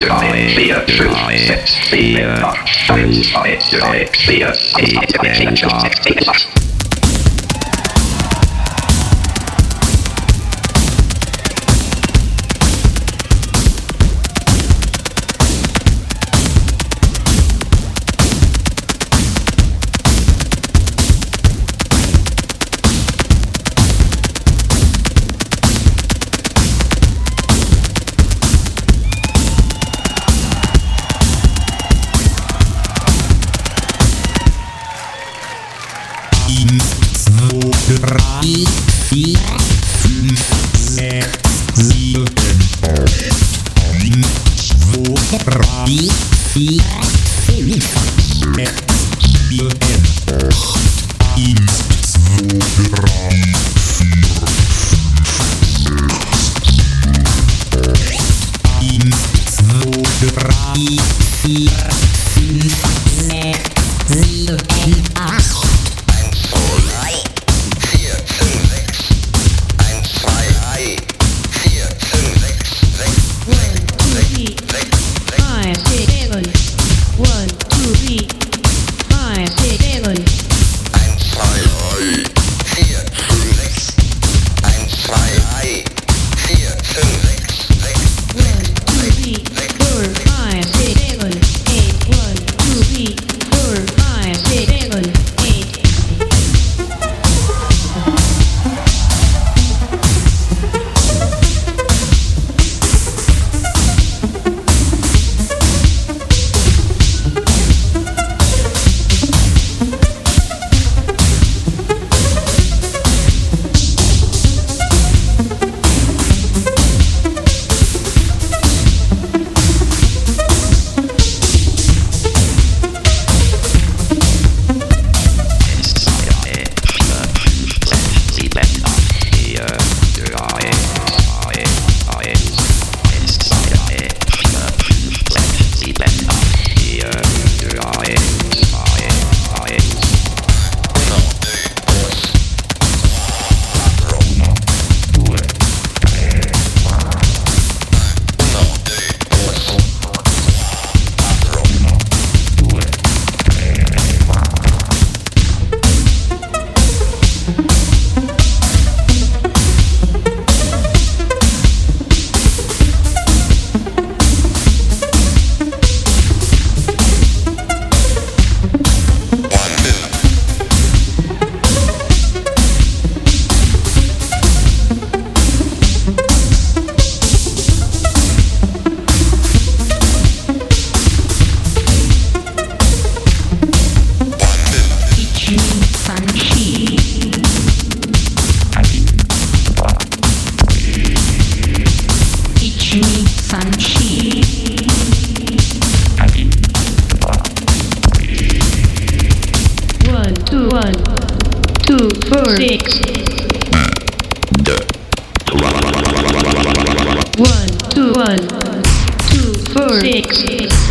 drei, vier, fünf, sechs, sieben, acht, eins, zwei, drei, vier, fünf, sechs, sieben, acht. drei, vier, fünf, sechs, sieben, acht, neun, zwei, drei, vier, fünf, sechs, sieben, acht, eins, zwei, drei, vier, One, two, one, two, four, six. One, two, one, two, four, six.